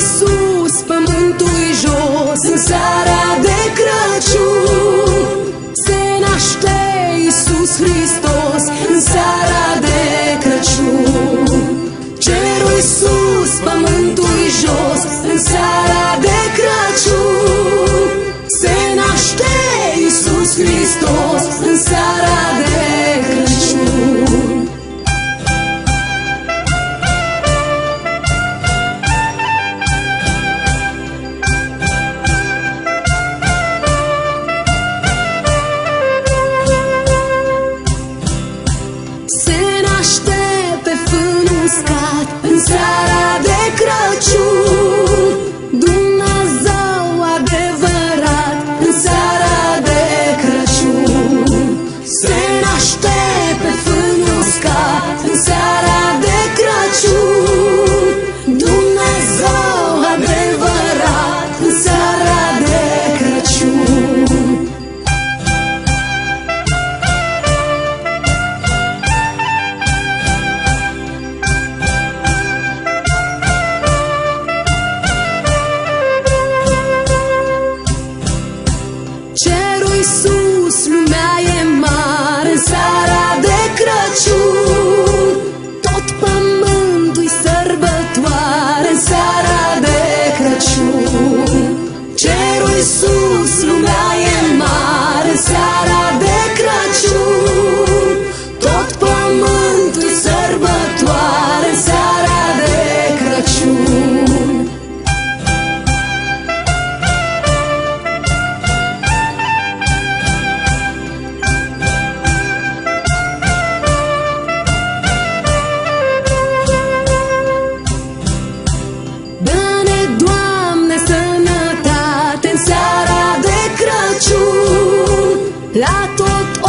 sus, pământul-i jos În seara de Crăciun. Se naște Iisus Hristos. Crăciun